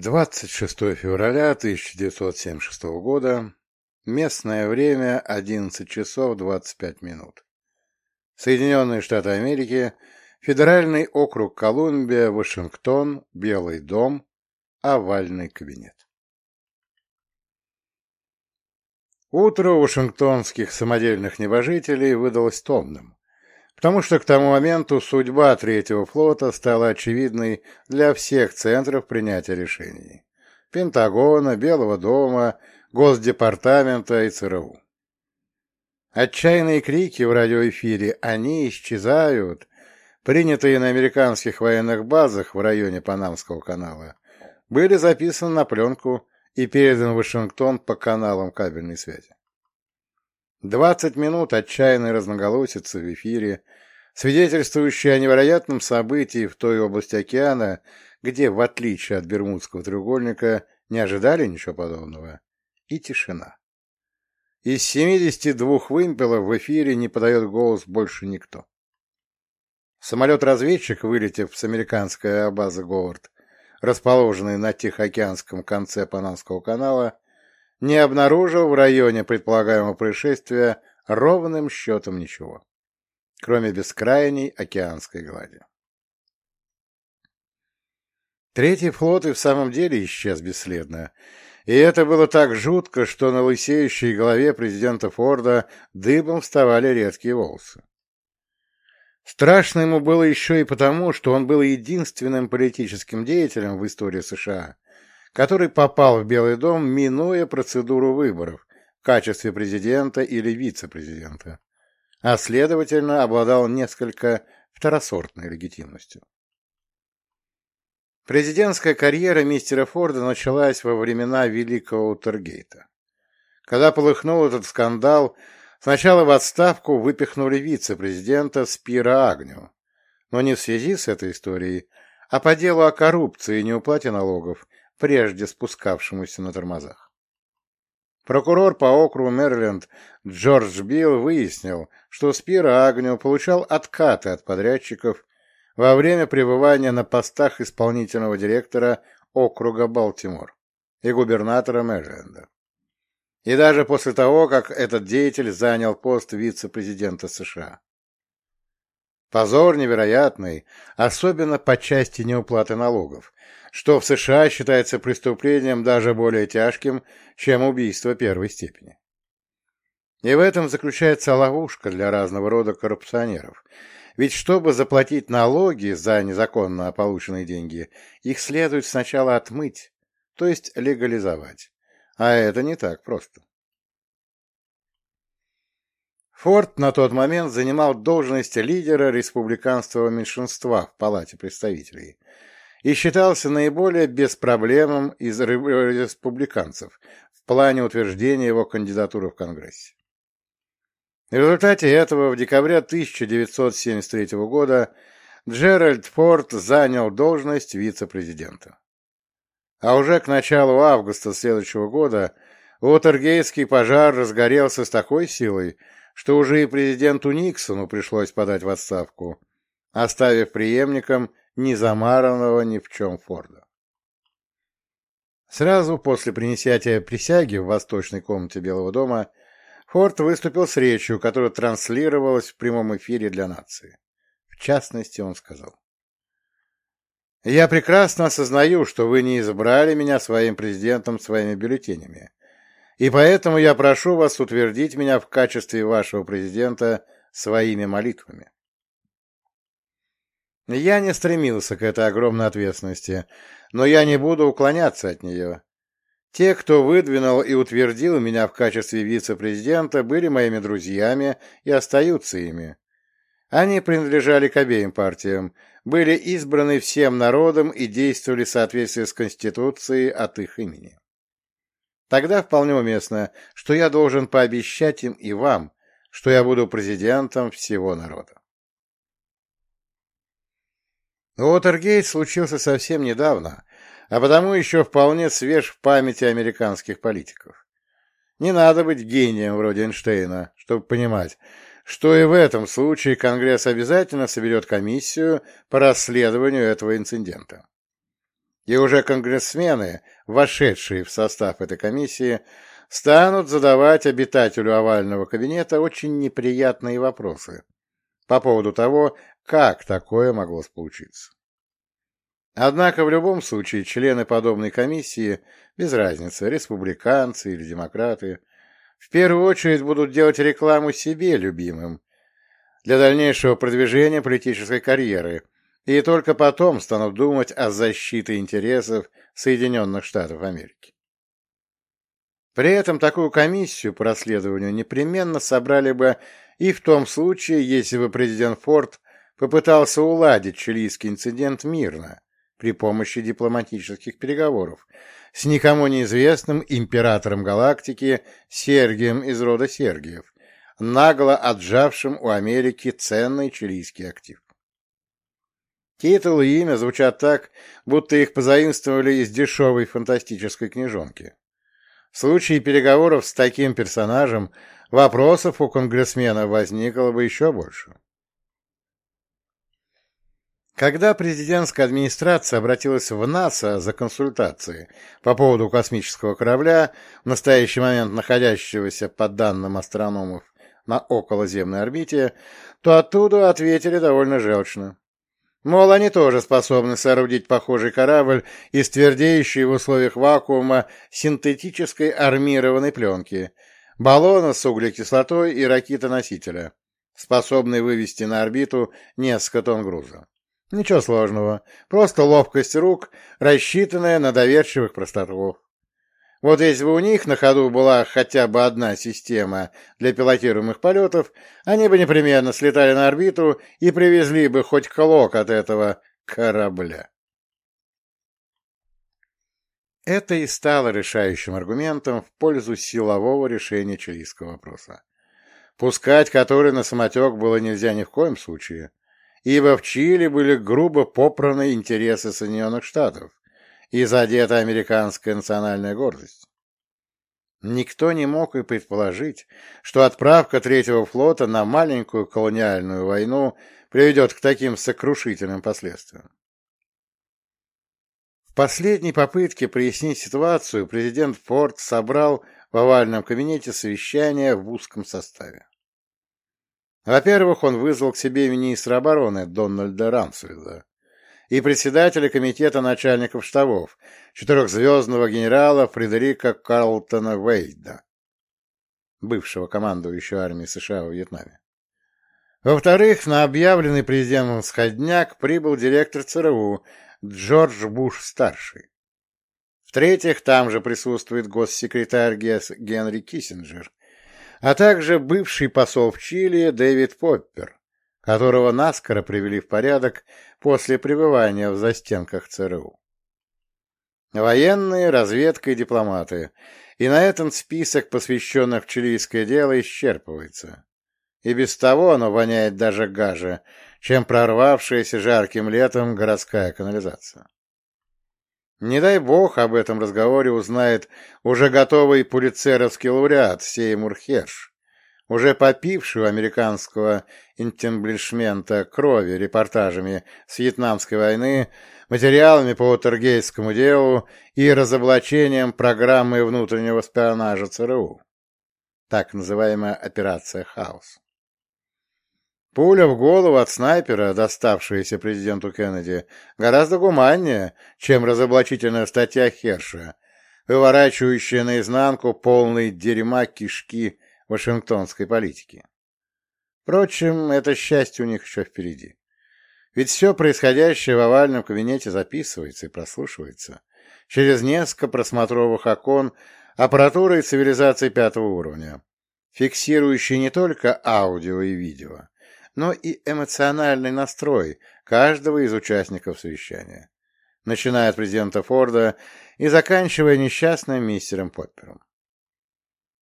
26 февраля 1976 года. Местное время 11 часов 25 минут. Соединенные Штаты Америки, Федеральный округ Колумбия, Вашингтон, Белый дом, овальный кабинет. Утро у вашингтонских самодельных небожителей выдалось томным потому что к тому моменту судьба Третьего флота стала очевидной для всех центров принятия решений – Пентагона, Белого дома, Госдепартамента и ЦРУ. Отчаянные крики в радиоэфире «Они исчезают!», принятые на американских военных базах в районе Панамского канала, были записаны на пленку и переданы в Вашингтон по каналам кабельной связи. Двадцать минут отчаянной разноголосицы в эфире, свидетельствующие о невероятном событии в той области океана, где, в отличие от Бермудского треугольника, не ожидали ничего подобного, и тишина. Из 72 вымпелов в эфире не подает голос больше никто. Самолет-разведчик, вылетев с американской базы Говард, расположенной на Тихоокеанском конце Панамского канала, не обнаружил в районе предполагаемого происшествия ровным счетом ничего, кроме бескрайней океанской глади. Третий флот и в самом деле исчез бесследно, и это было так жутко, что на лысеющей голове президента Форда дыбом вставали редкие волосы. Страшно ему было еще и потому, что он был единственным политическим деятелем в истории США, который попал в Белый дом, минуя процедуру выборов в качестве президента или вице-президента, а, следовательно, обладал несколько второсортной легитимностью. Президентская карьера мистера Форда началась во времена Великого Утергейта. Когда полыхнул этот скандал, сначала в отставку выпихнули вице-президента Спира Агню, но не в связи с этой историей, а по делу о коррупции и неуплате налогов, прежде спускавшемуся на тормозах. Прокурор по округу Мэриленд Джордж Билл выяснил, что Спира Агню получал откаты от подрядчиков во время пребывания на постах исполнительного директора округа Балтимор и губернатора Мэриленда. И даже после того, как этот деятель занял пост вице-президента США. Позор невероятный, особенно по части неуплаты налогов, что в США считается преступлением даже более тяжким, чем убийство первой степени. И в этом заключается ловушка для разного рода коррупционеров. Ведь чтобы заплатить налоги за незаконно полученные деньги, их следует сначала отмыть, то есть легализовать. А это не так просто. Форд на тот момент занимал должность лидера республиканского меньшинства в Палате представителей и считался наиболее беспроблемным из республиканцев в плане утверждения его кандидатуры в Конгрессе. В результате этого в декабре 1973 года Джеральд Форд занял должность вице-президента. А уже к началу августа следующего года Уотергейский пожар разгорелся с такой силой, что уже и президенту Никсону пришлось подать в отставку, оставив преемником незамаранного ни в чем Форда. Сразу после принятия присяги в восточной комнате Белого дома Форд выступил с речью, которая транслировалась в прямом эфире для нации. В частности, он сказал. «Я прекрасно осознаю, что вы не избрали меня своим президентом своими бюллетенями. И поэтому я прошу вас утвердить меня в качестве вашего президента своими молитвами. Я не стремился к этой огромной ответственности, но я не буду уклоняться от нее. Те, кто выдвинул и утвердил меня в качестве вице-президента, были моими друзьями и остаются ими. Они принадлежали к обеим партиям, были избраны всем народом и действовали в соответствии с Конституцией от их имени. Тогда вполне уместно, что я должен пообещать им и вам, что я буду президентом всего народа. Уотергейт случился совсем недавно, а потому еще вполне свеж в памяти американских политиков. Не надо быть гением вроде Эйнштейна, чтобы понимать, что и в этом случае Конгресс обязательно соберет комиссию по расследованию этого инцидента. И уже конгрессмены, вошедшие в состав этой комиссии, станут задавать обитателю овального кабинета очень неприятные вопросы по поводу того, как такое могло получиться. Однако в любом случае члены подобной комиссии, без разницы, республиканцы или демократы, в первую очередь будут делать рекламу себе любимым для дальнейшего продвижения политической карьеры и только потом станут думать о защите интересов Соединенных Штатов Америки. При этом такую комиссию по расследованию непременно собрали бы и в том случае, если бы президент Форд попытался уладить чилийский инцидент мирно, при помощи дипломатических переговоров с никому неизвестным императором галактики Сергием из рода Сергиев, нагло отжавшим у Америки ценный чилийский актив. Титул и имя звучат так, будто их позаимствовали из дешевой фантастической книжонки. В случае переговоров с таким персонажем вопросов у конгрессмена возникло бы еще больше. Когда президентская администрация обратилась в НАСА за консультацией по поводу космического корабля, в настоящий момент находящегося, по данным астрономов, на околоземной орбите, то оттуда ответили довольно желчно. Мол, они тоже способны соорудить похожий корабль из твердеющей в условиях вакуума синтетической армированной пленки, баллона с углекислотой и ракета-носителя, способной вывести на орбиту несколько тонн груза. Ничего сложного, просто ловкость рук, рассчитанная на доверчивых простаков. Вот если бы у них на ходу была хотя бы одна система для пилотируемых полетов, они бы непременно слетали на орбиту и привезли бы хоть клок от этого корабля. Это и стало решающим аргументом в пользу силового решения чилийского вопроса, пускать который на самотек было нельзя ни в коем случае, ибо в Чили были грубо попраны интересы Соединенных Штатов и задета американская национальная гордость. Никто не мог и предположить, что отправка Третьего флота на маленькую колониальную войну приведет к таким сокрушительным последствиям. В последней попытке прояснить ситуацию президент Форд собрал в овальном кабинете совещание в узком составе. Во-первых, он вызвал к себе министра обороны Дональда Рамсфельда и председателя комитета начальников штабов, четырехзвездного генерала Фредерика Карлтона Вейда, бывшего командующего армией США во Вьетнаме. Во-вторых, на объявленный президентом сходняк прибыл директор ЦРУ Джордж Буш-старший. В-третьих, там же присутствует госсекретарь Генри Киссинджер, а также бывший посол в Чили Дэвид Поппер, которого наскоро привели в порядок после пребывания в застенках ЦРУ. Военные, разведка и дипломаты. И на этом список, посвященных чилийское дело, исчерпывается. И без того оно воняет даже гаже, чем прорвавшаяся жарким летом городская канализация. Не дай бог об этом разговоре узнает уже готовый пулицеровский лауреат Сеймур Херш, уже попивший у американского интенблишмента крови репортажами с Вьетнамской войны, материалами по Уотергейскому делу и разоблачением программы внутреннего шпионажа ЦРУ, так называемая «Операция Хаус». Пуля в голову от снайпера, доставшаяся президенту Кеннеди, гораздо гуманнее, чем разоблачительная статья Херша, выворачивающая наизнанку полные дерьма кишки вашингтонской политики. Впрочем, это счастье у них еще впереди. Ведь все происходящее в овальном кабинете записывается и прослушивается через несколько просмотровых окон аппаратуры цивилизации пятого уровня, фиксирующие не только аудио и видео, но и эмоциональный настрой каждого из участников совещания, начиная от президента Форда и заканчивая несчастным мистером Поппером.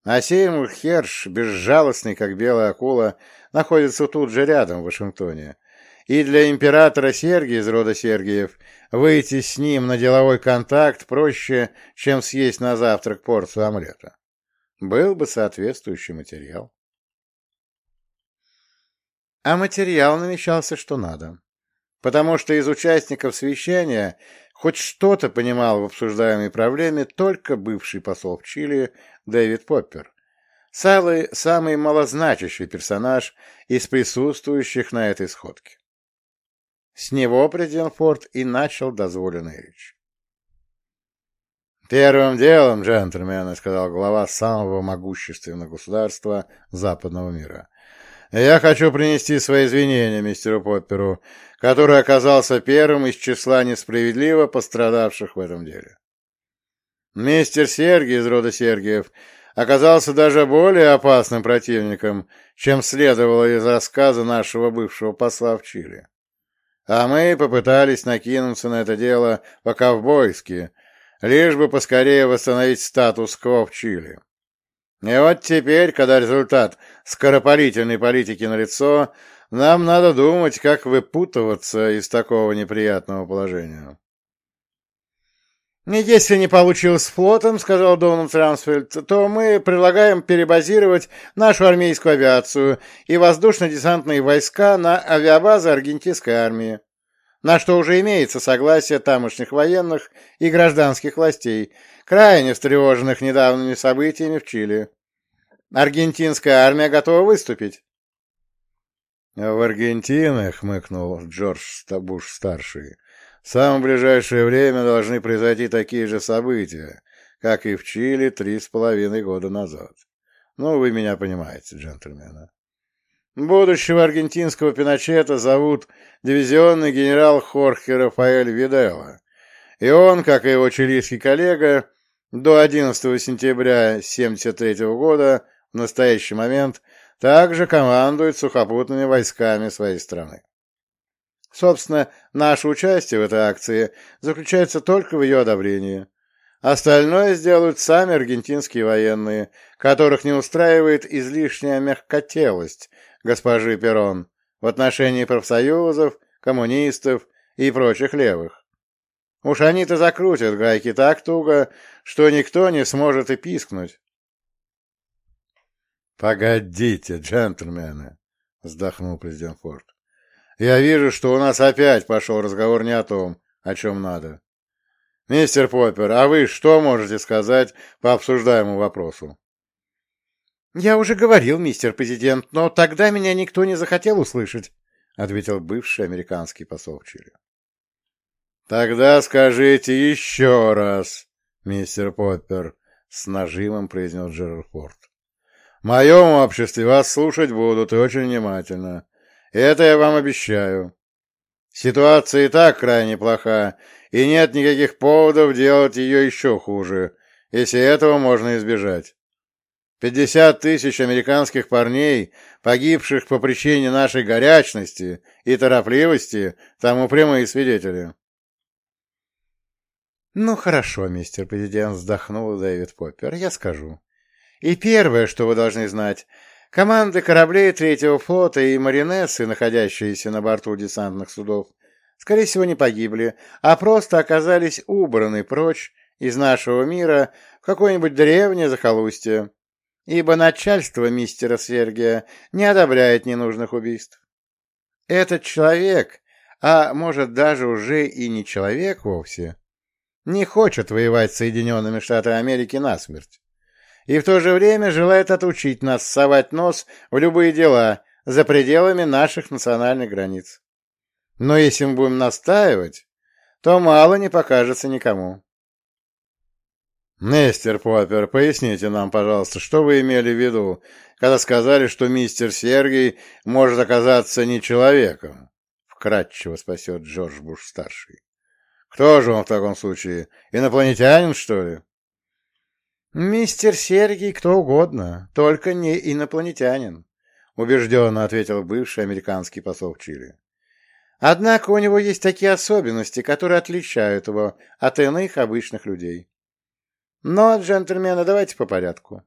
А Сеймур Херш, безжалостный, как белая акула, находится тут же рядом, в Вашингтоне, и для императора Сергия из рода Сергиев выйти с ним на деловой контакт проще, чем съесть на завтрак порцию омлета. Был бы соответствующий материал. А материал намечался что надо. Потому что из участников совещания хоть что-то понимал в обсуждаемой проблеме только бывший посол в Чили Дэвид Поппер, самый, самый малозначащий персонаж из присутствующих на этой сходке. С него президент Форд и начал дозволенную речь. «Первым делом, джентльмены, — сказал глава самого могущественного государства западного мира, — я хочу принести свои извинения мистеру Попперу, который оказался первым из числа несправедливо пострадавших в этом деле. Мистер Сергий из рода Сергиев оказался даже более опасным противником, чем следовало из рассказа нашего бывшего посла в Чили. А мы попытались накинуться на это дело по-ковбойски, лишь бы поскорее восстановить статус-кво в Чили. И вот теперь, когда результат скоропалительной политики налицо, нам надо думать, как выпутываться из такого неприятного положения. «Если не получилось с флотом, — сказал Дональд Трансфельд, — то мы предлагаем перебазировать нашу армейскую авиацию и воздушно-десантные войска на авиабазы аргентинской армии, на что уже имеется согласие тамошних военных и гражданских властей, крайне встревоженных недавними событиями в Чили. Аргентинская армия готова выступить. — В Аргентине, — хмыкнул Джордж Буш-старший, в самое ближайшее время должны произойти такие же события, как и в Чили три с половиной года назад. Ну, вы меня понимаете, джентльмены. Будущего аргентинского Пиночета зовут дивизионный генерал Хорхе Рафаэль Видела, и он, как и его чилийский коллега, до 11 сентября 1973 года в настоящий момент также командует сухопутными войсками своей страны. Собственно, наше участие в этой акции заключается только в ее одобрении. Остальное сделают сами аргентинские военные, которых не устраивает излишняя мягкотелость госпожи Перрон в отношении профсоюзов, коммунистов и прочих левых. Уж они-то закрутят гайки так туго, что никто не сможет и пискнуть. «Погодите, джентльмены!» — вздохнул президент Форд. Я вижу, что у нас опять пошел разговор не о том, о чем надо. Мистер Поппер, а вы что можете сказать по обсуждаемому вопросу? Я уже говорил, мистер президент, но тогда меня никто не захотел услышать, ответил бывший американский посол в Чили. Тогда скажите еще раз, мистер Поппер, с нажимом произнес Джерард Форд. В моем обществе вас слушать будут и очень внимательно. Это я вам обещаю. Ситуация и так крайне плоха, и нет никаких поводов делать ее еще хуже, если этого можно избежать. Пятьдесят тысяч американских парней, погибших по причине нашей горячности и торопливости, тому прямые свидетели. «Ну, хорошо, мистер президент», — вздохнул Дэвид Поппер, — «я скажу. И первое, что вы должны знать, Команды кораблей Третьего флота и маринессы, находящиеся на борту десантных судов, скорее всего, не погибли, а просто оказались убраны прочь из нашего мира в какое-нибудь древнее захолустье, ибо начальство мистера Сергия не одобряет ненужных убийств. Этот человек, а может даже уже и не человек вовсе, не хочет воевать с Соединенными Штатами Америки насмерть и в то же время желает отучить нас совать нос в любые дела за пределами наших национальных границ. Но если мы будем настаивать, то мало не покажется никому. «Мистер Поппер, поясните нам, пожалуйста, что вы имели в виду, когда сказали, что мистер Сергей может оказаться не человеком?» — вкратчиво спасет Джордж Буш-старший. «Кто же он в таком случае? Инопланетянин, что ли?» «Мистер Сергий кто угодно, только не инопланетянин», — убежденно ответил бывший американский посол в Чили. «Однако у него есть такие особенности, которые отличают его от иных обычных людей. Но, джентльмены, давайте по порядку.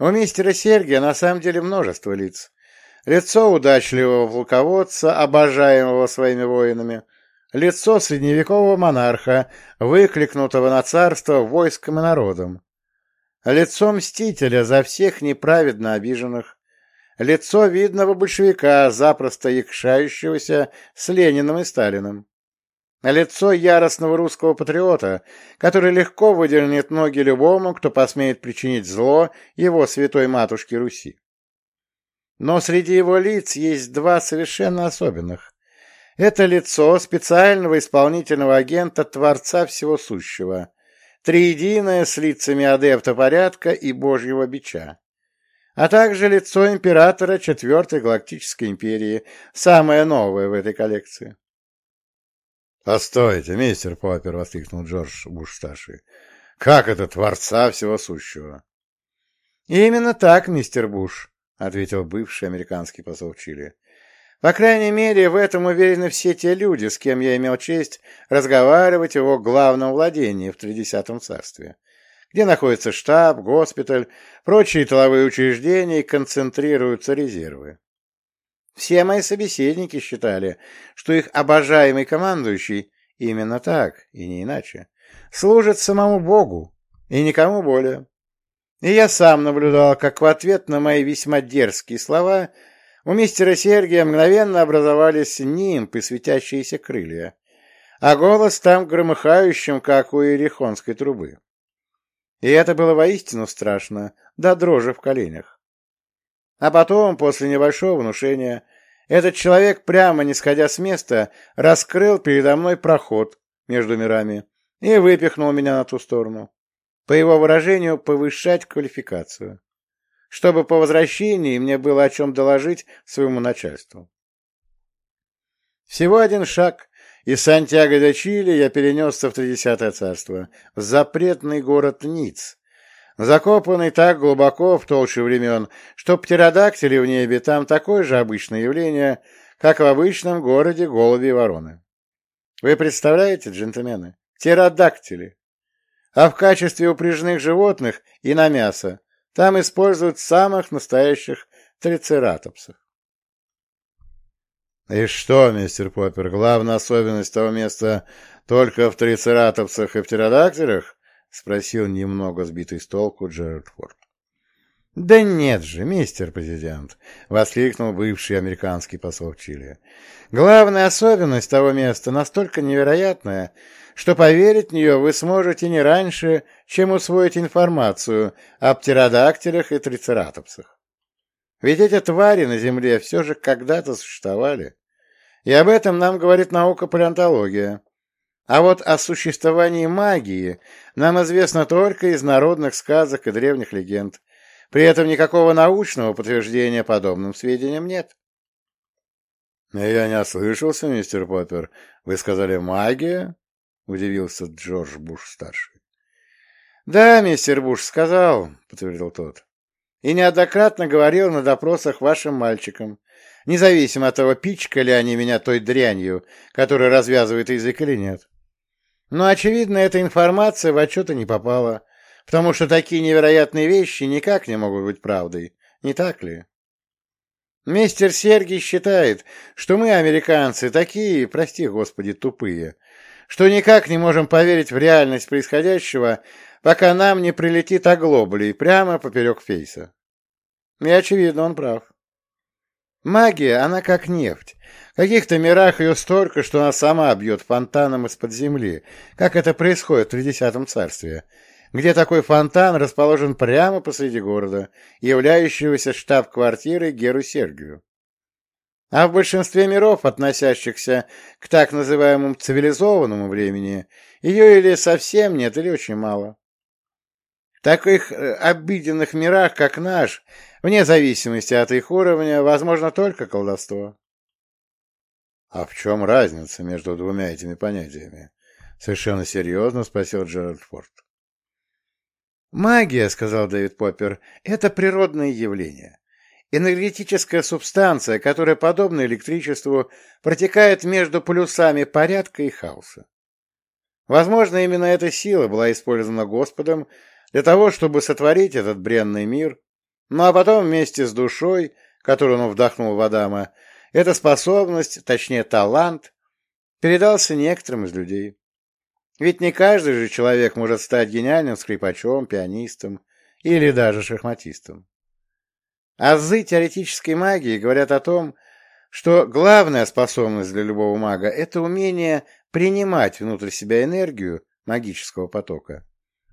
У мистера Сергия на самом деле множество лиц. Лицо удачливого полководца, обожаемого своими воинами, лицо средневекового монарха, выкликнутого на царство войском и народом, лицо мстителя за всех неправедно обиженных, лицо видного большевика, запросто якшающегося с Лениным и Сталиным. лицо яростного русского патриота, который легко выдернет ноги любому, кто посмеет причинить зло его святой матушке Руси. Но среди его лиц есть два совершенно особенных. Это лицо специального исполнительного агента Творца Всего Сущего, триединое с лицами адепта порядка и Божьего бича, а также лицо императора Четвертой Галактической Империи, самое новое в этой коллекции. «Постойте, мистер Поппер!» — воскликнул Джордж Буш-старший. «Как это Творца Всего Сущего?» «Именно так, мистер Буш», — ответил бывший американский посол Чили. «По крайней мере, в этом уверены все те люди, с кем я имел честь разговаривать в его главном владении в Тридесятом царстве, где находится штаб, госпиталь, прочие тыловые учреждения и концентрируются резервы. Все мои собеседники считали, что их обожаемый командующий именно так и не иначе служит самому Богу и никому более. И я сам наблюдал, как в ответ на мои весьма дерзкие слова у мистера Сергия мгновенно образовались нимбы, светящиеся крылья, а голос там громыхающим, как у иерихонской трубы. И это было воистину страшно, до дрожи в коленях. А потом, после небольшого внушения, этот человек, прямо не сходя с места, раскрыл передо мной проход между мирами и выпихнул меня на ту сторону. По его выражению, повышать квалификацию, чтобы по возвращении мне было о чем доложить своему начальству. Всего один шаг, из Сантьяго до Чили я перенесся в Тридесятое царство, в запретный город Ниц, закопанный так глубоко в толще времен, что птеродактили в небе там такое же обычное явление, как в обычном городе голуби и вороны. Вы представляете, джентльмены? Птеродактили. А в качестве упряжных животных и на мясо там используют самых настоящих трицератопсов. И что, мистер Поппер, главная особенность того места только в трицератопсах и птеродактилях? — спросил немного сбитый с толку Джерард Форд. — Да нет же, мистер президент! — воскликнул бывший американский посол Чили. — Главная особенность того места настолько невероятная, что поверить в нее вы сможете не раньше, чем усвоить информацию о птеродактилях и трицератопсах. Ведь эти твари на Земле все же когда-то существовали. И об этом нам говорит наука палеонтология. А вот о существовании магии нам известно только из народных сказок и древних легенд. При этом никакого научного подтверждения подобным сведениям нет. — Я не ослышался, мистер Поппер. Вы сказали «магия»? — удивился Джордж Буш-старший. — Да, мистер Буш сказал, — подтвердил тот. — И неоднократно говорил на допросах вашим мальчикам, независимо от того, пичкали ли они меня той дрянью, которая развязывает язык или нет. Но, очевидно, эта информация в отчеты не попала, потому что такие невероятные вещи никак не могут быть правдой, не так ли? Мистер Сергий считает, что мы, американцы, такие, прости господи, тупые, что никак не можем поверить в реальность происходящего, пока нам не прилетит оглоблей прямо поперек фейса. И, очевидно, он прав. Магия, она как нефть. В каких-то мирах ее столько, что она сама бьет фонтаном из-под земли, как это происходит в Тридесятом царстве, где такой фонтан расположен прямо посреди города, являющегося штаб-квартирой Геру Сергию. А в большинстве миров, относящихся к так называемому цивилизованному времени, ее или совсем нет, или очень мало. В таких э, обыденных мирах, как наш, Вне зависимости от их уровня, возможно только колдовство. А в чем разница между двумя этими понятиями? Совершенно серьезно спросил Джеральд Форд. Магия, сказал Дэвид Поппер, это природное явление. Энергетическая субстанция, которая, подобно электричеству, протекает между полюсами порядка и хаоса. Возможно, именно эта сила была использована Господом для того, чтобы сотворить этот бренный мир ну а потом вместе с душой, которую он вдохнул в Адама, эта способность, точнее талант, передался некоторым из людей. Ведь не каждый же человек может стать гениальным скрипачом, пианистом или даже шахматистом. Азы теоретической магии говорят о том, что главная способность для любого мага – это умение принимать внутрь себя энергию магического потока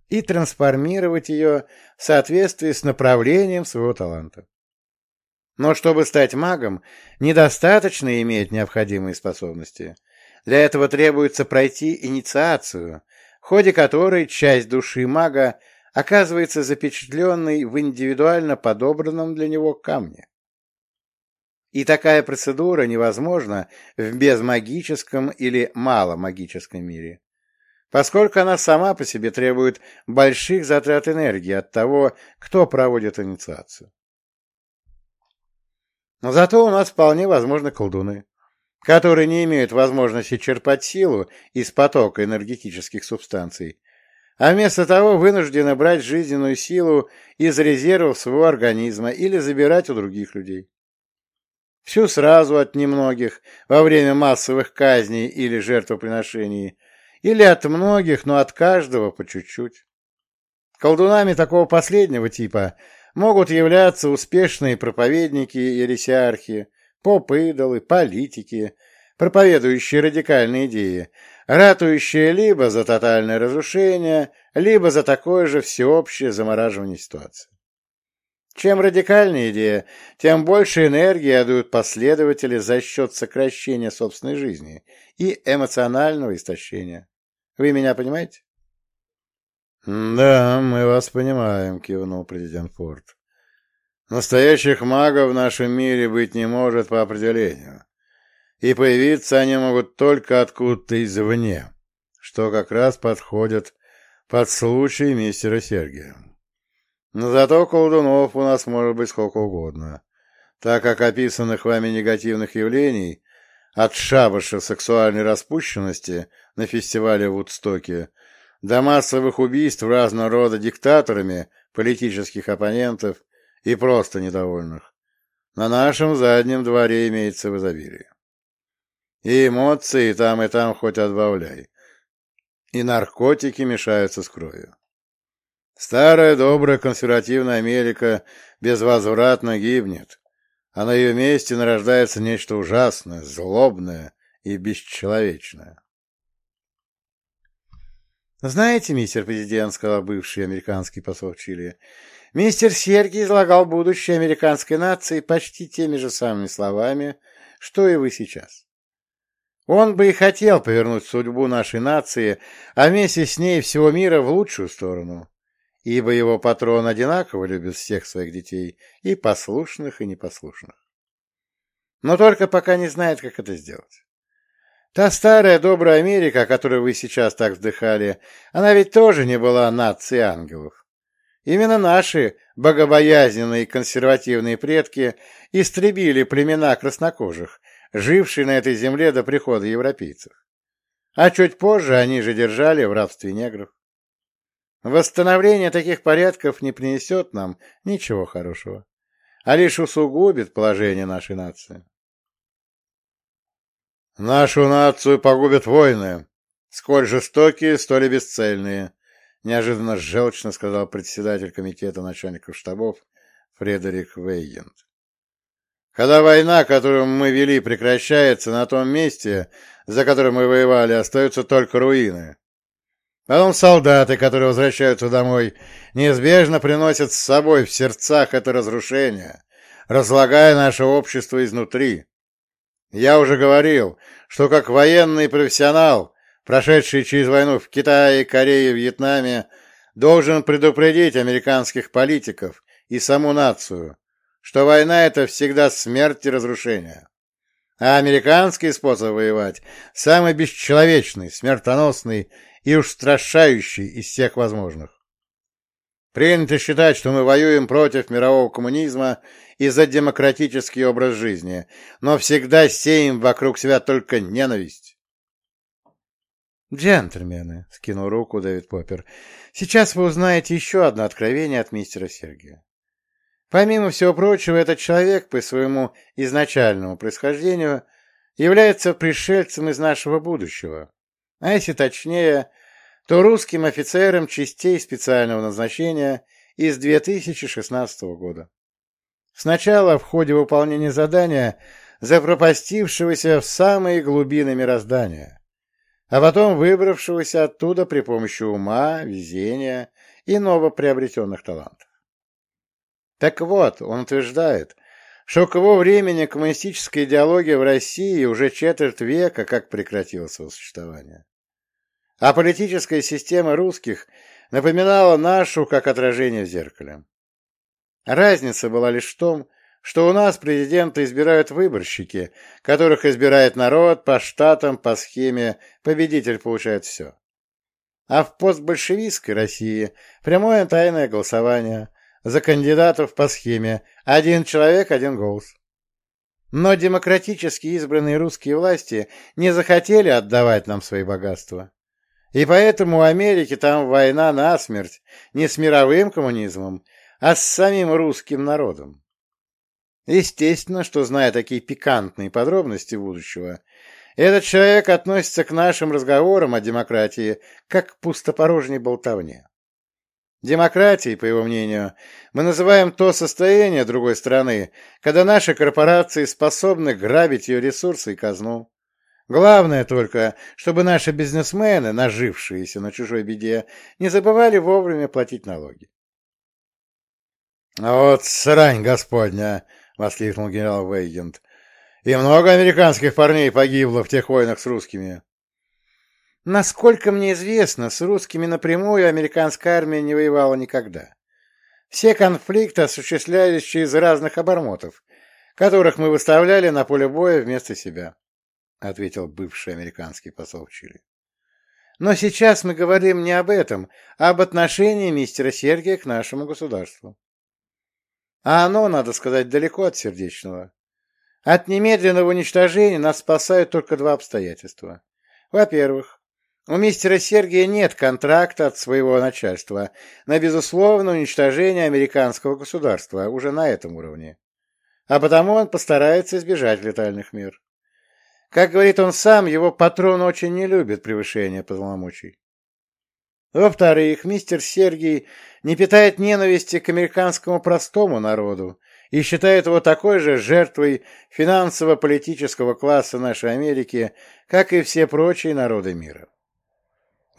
и трансформировать ее в соответствии с направлением своего таланта. Но чтобы стать магом, недостаточно иметь необходимые способности. Для этого требуется пройти инициацию, в ходе которой часть души мага оказывается запечатленной в индивидуально подобранном для него камне. И такая процедура невозможна в безмагическом или маломагическом мире, поскольку она сама по себе требует больших затрат энергии от того, кто проводит инициацию. Но зато у нас вполне возможны колдуны, которые не имеют возможности черпать силу из потока энергетических субстанций, а вместо того вынуждены брать жизненную силу из резервов своего организма или забирать у других людей. Всю сразу от немногих во время массовых казней или жертвоприношений, или от многих, но от каждого по чуть-чуть. Колдунами такого последнего типа могут являться успешные проповедники и ересиархи, поп-идолы, политики, проповедующие радикальные идеи, ратующие либо за тотальное разрушение, либо за такое же всеобщее замораживание ситуации. Чем радикальнее идея, тем больше энергии отдают последователи за счет сокращения собственной жизни и эмоционального истощения. Вы меня понимаете? «Да, мы вас понимаем», — кивнул президент Форд. «Настоящих магов в нашем мире быть не может по определению, и появиться они могут только откуда-то извне, что как раз подходит под случай мистера Сергия. Но зато колдунов у нас может быть сколько угодно, так как описанных вами негативных явлений от шабаша сексуальной распущенности на фестивале в Вудстоке до массовых убийств разного рода диктаторами, политических оппонентов и просто недовольных. На нашем заднем дворе имеется в изобилии. И эмоции там и там хоть отбавляй. И наркотики мешаются с кровью. Старая добрая консервативная Америка безвозвратно гибнет, а на ее месте нарождается нечто ужасное, злобное и бесчеловечное. «Знаете, мистер президент, — сказал бывший американский посол Чили, — мистер Сергий излагал будущее американской нации почти теми же самыми словами, что и вы сейчас. Он бы и хотел повернуть судьбу нашей нации, а вместе с ней всего мира в лучшую сторону, ибо его патрон одинаково любит всех своих детей, и послушных, и непослушных. Но только пока не знает, как это сделать. Та старая добрая Америка, о которой вы сейчас так вздыхали, она ведь тоже не была нацией ангелов. Именно наши богобоязненные консервативные предки истребили племена краснокожих, жившие на этой земле до прихода европейцев. А чуть позже они же держали в рабстве негров. Восстановление таких порядков не принесет нам ничего хорошего, а лишь усугубит положение нашей нации. Нашу нацию погубят войны, сколь жестокие, столь и бесцельные, неожиданно желчно сказал председатель комитета начальников штабов Фредерик Вейгент. Когда война, которую мы вели, прекращается, на том месте, за которым мы воевали, остаются только руины. Потом солдаты, которые возвращаются домой, неизбежно приносят с собой в сердцах это разрушение, разлагая наше общество изнутри. Я уже говорил, что как военный профессионал, прошедший через войну в Китае, Корее, Вьетнаме, должен предупредить американских политиков и саму нацию, что война — это всегда смерть и разрушение. А американский способ воевать — самый бесчеловечный, смертоносный и устрашающий из всех возможных. Принято считать, что мы воюем против мирового коммунизма и за демократический образ жизни, но всегда сеем вокруг себя только ненависть. «Джентльмены», — скинул руку Дэвид Поппер, — «сейчас вы узнаете еще одно откровение от мистера Сергия. Помимо всего прочего, этот человек по своему изначальному происхождению является пришельцем из нашего будущего, а если точнее, то русским офицером частей специального назначения из 2016 года. Сначала в ходе выполнения задания запропастившегося в самые глубины мироздания, а потом выбравшегося оттуда при помощи ума, везения и новоприобретенных талантов. Так вот, он утверждает, что к его времени коммунистическая идеология в России уже четверть века как прекратила свое существование. А политическая система русских напоминала нашу как отражение в зеркале. Разница была лишь в том, что у нас президента избирают выборщики, которых избирает народ по штатам по схеме «победитель получает все». А в постбольшевистской России прямое тайное голосование за кандидатов по схеме «один человек, один голос». Но демократически избранные русские власти не захотели отдавать нам свои богатства. И поэтому у Америки там война насмерть не с мировым коммунизмом, а с самим русским народом. Естественно, что, зная такие пикантные подробности будущего, этот человек относится к нашим разговорам о демократии как к пустопорожней болтовне. Демократией, по его мнению, мы называем то состояние другой страны, когда наши корпорации способны грабить ее ресурсы и казну. Главное только, чтобы наши бизнесмены, нажившиеся на чужой беде, не забывали вовремя платить налоги. «Вот срань господня!» — воскликнул генерал Вейгент. «И много американских парней погибло в тех войнах с русскими». Насколько мне известно, с русскими напрямую американская армия не воевала никогда. Все конфликты осуществлялись через разных обормотов, которых мы выставляли на поле боя вместо себя, — ответил бывший американский посол Чили. Но сейчас мы говорим не об этом, а об отношении мистера Сергия к нашему государству. А оно, надо сказать, далеко от сердечного. От немедленного уничтожения нас спасают только два обстоятельства. Во-первых, у мистера Сергия нет контракта от своего начальства на безусловное уничтожение американского государства уже на этом уровне. А потому он постарается избежать летальных мер. Как говорит он сам, его патрон очень не любит превышения полномочий. Во-вторых, мистер Сергий не питает ненависти к американскому простому народу и считает его такой же жертвой финансово-политического класса нашей Америки, как и все прочие народы мира.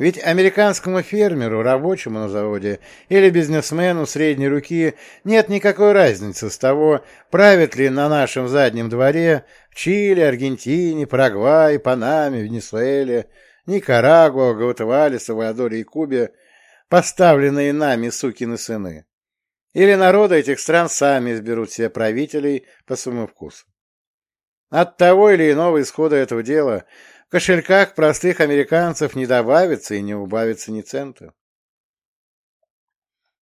Ведь американскому фермеру, рабочему на заводе или бизнесмену средней руки нет никакой разницы с того, правит ли на нашем заднем дворе в Чили, Аргентине, Парагвае, Панаме, Венесуэле, Никарагуа, Гватемале, Савадоре и Кубе поставленные нами сукины сыны. Или народы этих стран сами изберут себе правителей по своему вкусу. От того или иного исхода этого дела кошельках простых американцев не добавится и не убавится ни цента.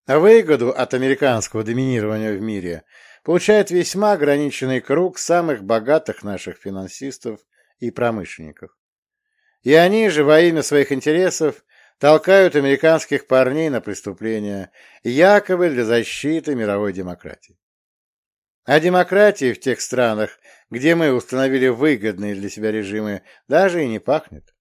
А выгоду от американского доминирования в мире получает весьма ограниченный круг самых богатых наших финансистов и промышленников. И они же во имя своих интересов толкают американских парней на преступления, якобы для защиты мировой демократии. А демократии в тех странах, где мы установили выгодные для себя режимы, даже и не пахнет.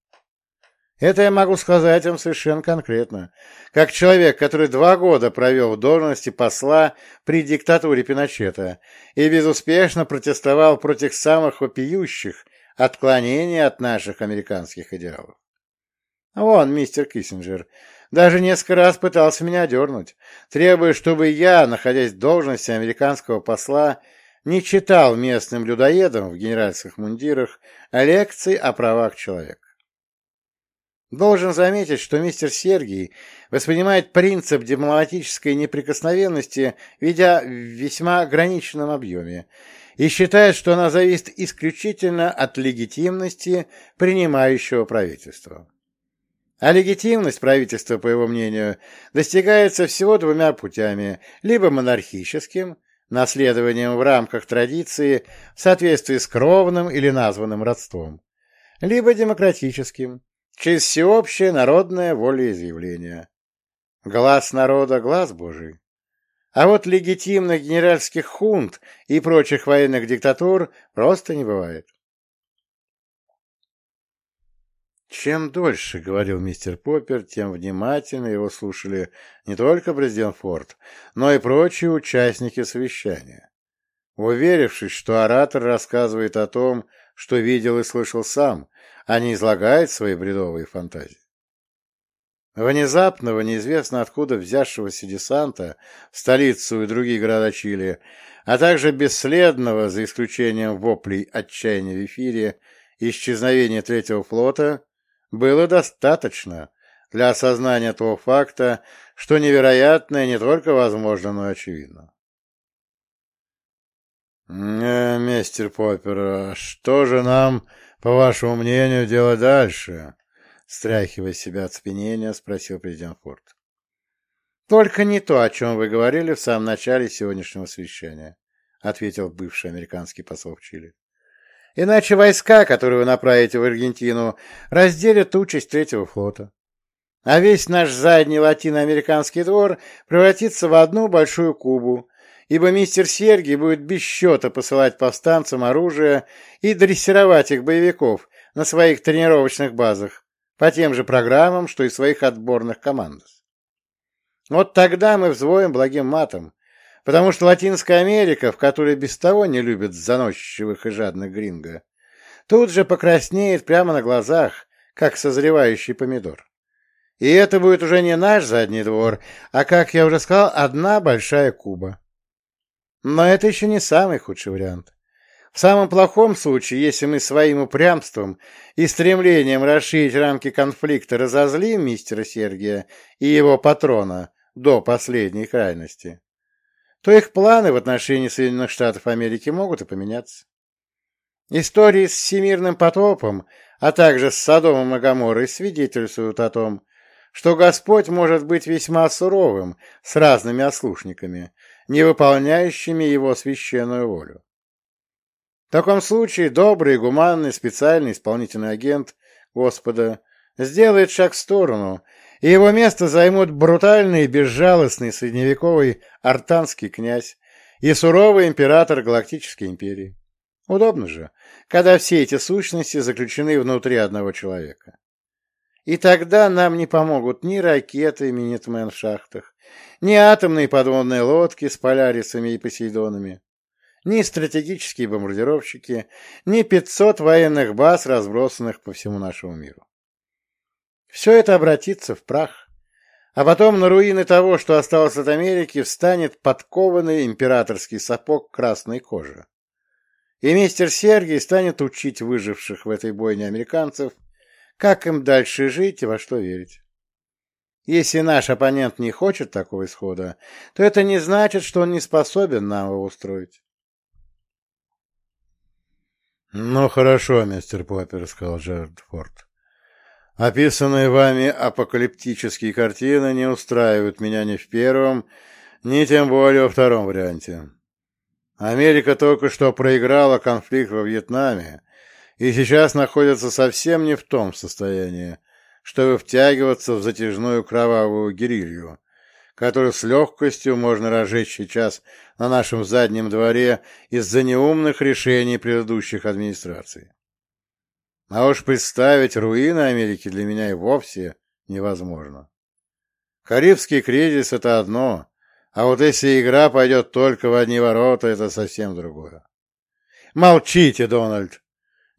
Это я могу сказать вам совершенно конкретно, как человек, который два года провел в должности посла при диктатуре Пиночета и безуспешно протестовал против самых вопиющих отклонений от наших американских идеалов. Вон, мистер Киссинджер, даже несколько раз пытался меня дернуть, требуя, чтобы я, находясь в должности американского посла, не читал местным людоедам в генеральских мундирах лекций о правах человека. Должен заметить, что мистер Сергий воспринимает принцип дипломатической неприкосновенности, ведя в весьма ограниченном объеме, и считает, что она зависит исключительно от легитимности принимающего правительства. А легитимность правительства, по его мнению, достигается всего двумя путями – либо монархическим, наследованием в рамках традиции в соответствии с кровным или названным родством, либо демократическим, через всеобщее народное волеизъявление. Глаз народа – глаз Божий. А вот легитимных генеральских хунт и прочих военных диктатур просто не бывает. Чем дольше говорил мистер Поппер, тем внимательно его слушали не только президент Форд, но и прочие участники совещания. Уверившись, что оратор рассказывает о том, что видел и слышал сам, а не излагает свои бредовые фантазии. Внезапного, неизвестно откуда взявшегося десанта в столицу и другие города Чили, а также бесследного, за исключением воплей отчаяния в эфире, исчезновения Третьего флота, было достаточно для осознания того факта, что невероятное не только возможно, но и очевидно. «Э, «Мистер Поппер, а что же нам, по вашему мнению, делать дальше?» Стряхивая себя от спинения, спросил президент Форд. «Только не то, о чем вы говорили в самом начале сегодняшнего совещания», ответил бывший американский посол в Чили. «Иначе войска, которые вы направите в Аргентину, разделят участь Третьего флота. А весь наш задний латиноамериканский двор превратится в одну большую Кубу, ибо мистер Сергий будет без счета посылать повстанцам оружие и дрессировать их боевиков на своих тренировочных базах, по тем же программам, что и своих отборных командах. Вот тогда мы взвоем благим матом, потому что Латинская Америка, в которой без того не любят заносчивых и жадных гринго, тут же покраснеет прямо на глазах, как созревающий помидор. И это будет уже не наш задний двор, а, как я уже сказал, одна большая Куба. Но это еще не самый худший вариант. В самом плохом случае, если мы своим упрямством и стремлением расширить рамки конфликта разозлим мистера Сергия и его патрона до последней крайности, то их планы в отношении Соединенных Штатов Америки могут и поменяться. Истории с всемирным потопом, а также с Содомом и Гоморрой свидетельствуют о том, что Господь может быть весьма суровым с разными ослушниками, не выполняющими его священную волю. В таком случае добрый, гуманный, специальный исполнительный агент Господа сделает шаг в сторону, и его место займут брутальный и безжалостный средневековый артанский князь и суровый император Галактической империи. Удобно же, когда все эти сущности заключены внутри одного человека. И тогда нам не помогут ни ракеты Минитмен в шахтах, ни атомные подводные лодки с полярисами и посейдонами, ни стратегические бомбардировщики, ни 500 военных баз, разбросанных по всему нашему миру. Все это обратится в прах, а потом на руины того, что осталось от Америки, встанет подкованный императорский сапог красной кожи. И мистер Сергий станет учить выживших в этой бойне американцев, как им дальше жить и во что верить. Если наш оппонент не хочет такого исхода, то это не значит, что он не способен нам его устроить. «Ну, хорошо, мистер Поппер», — сказал Джерард Форд. «Описанные вами апокалиптические картины не устраивают меня ни в первом, ни тем более во втором варианте. Америка только что проиграла конфликт во Вьетнаме и сейчас находится совсем не в том состоянии, чтобы втягиваться в затяжную кровавую герилью, которую с легкостью можно разжечь сейчас на нашем заднем дворе из-за неумных решений предыдущих администраций. А уж представить руины Америки для меня и вовсе невозможно. Карибский кризис — это одно, а вот если игра пойдет только в одни ворота, это совсем другое. Молчите, Дональд!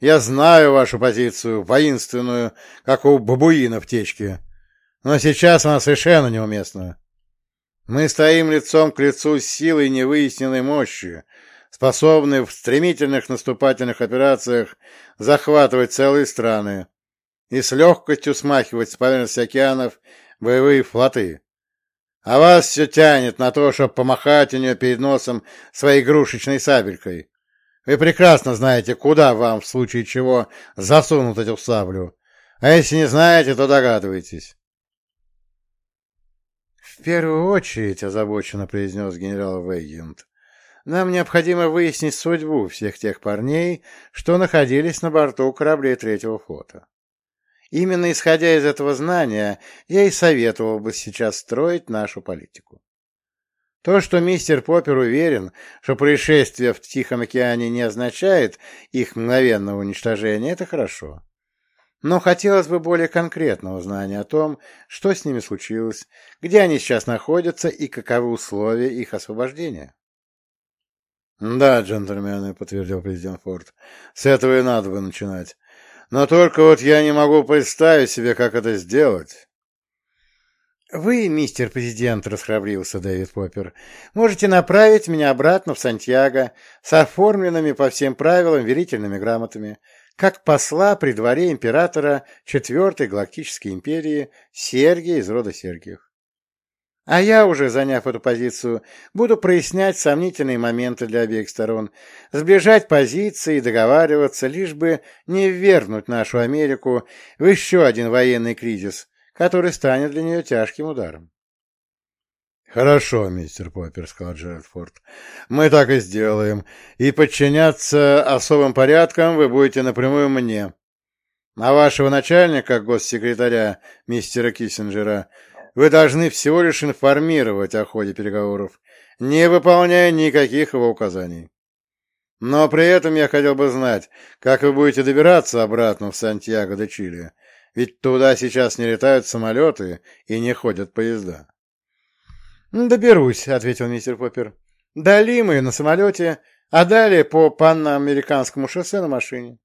Я знаю вашу позицию, воинственную, как у бабуина в течке, но сейчас она совершенно неуместна. Мы стоим лицом к лицу с силой невыясненной мощи, способной в стремительных наступательных операциях захватывать целые страны и с легкостью смахивать с поверхности океанов боевые флоты. А вас все тянет на то, чтобы помахать у нее перед носом своей игрушечной сабелькой. Вы прекрасно знаете, куда вам в случае чего засунут эту саблю. А если не знаете, то догадывайтесь. «В первую очередь», — озабоченно произнес генерал Вейгент, «нам необходимо выяснить судьбу всех тех парней, что находились на борту кораблей Третьего флота. Именно исходя из этого знания, я и советовал бы сейчас строить нашу политику. То, что мистер Поппер уверен, что происшествие в Тихом океане не означает их мгновенного уничтожения, это хорошо. Но хотелось бы более конкретного знания о том, что с ними случилось, где они сейчас находятся и каковы условия их освобождения. Да, джентльмены, подтвердил президент Форд. С этого и надо бы начинать. Но только вот я не могу представить себе, как это сделать. «Вы, мистер президент, — расхрабрился Дэвид Поппер, — можете направить меня обратно в Сантьяго с оформленными по всем правилам верительными грамотами, как посла при дворе императора Четвертой Галактической империи Сергия из рода Сергиев. А я, уже заняв эту позицию, буду прояснять сомнительные моменты для обеих сторон, сближать позиции и договариваться, лишь бы не ввергнуть нашу Америку в еще один военный кризис, который станет для нее тяжким ударом. «Хорошо, мистер Поппер», — сказал Джеральд Форд. «Мы так и сделаем. И подчиняться особым порядкам вы будете напрямую мне. А вашего начальника, госсекретаря, мистера Киссинджера, вы должны всего лишь информировать о ходе переговоров, не выполняя никаких его указаний. Но при этом я хотел бы знать, как вы будете добираться обратно в Сантьяго де Чили, ведь туда сейчас не летают самолеты и не ходят поезда. «Доберусь», — ответил мистер Поппер. «До Лимы на самолете, а далее по панамериканскому шоссе на машине.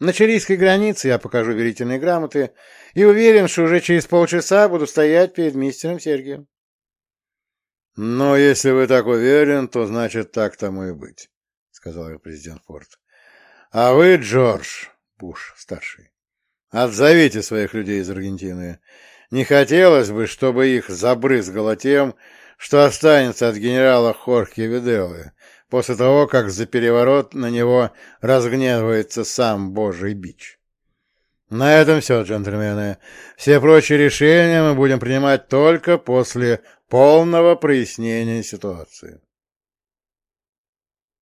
На чилийской границе я покажу верительные грамоты и уверен, что уже через полчаса буду стоять перед мистером Сергием. — Но если вы так уверен, то значит так тому и быть, — сказал президент Форд. — А вы, Джордж, Буш, старший, отзовите своих людей из Аргентины. Не хотелось бы, чтобы их забрызгало тем, что останется от генерала Хорхе Виделлы, после того, как за переворот на него разгневается сам Божий бич. На этом все, джентльмены. Все прочие решения мы будем принимать только после полного прояснения ситуации.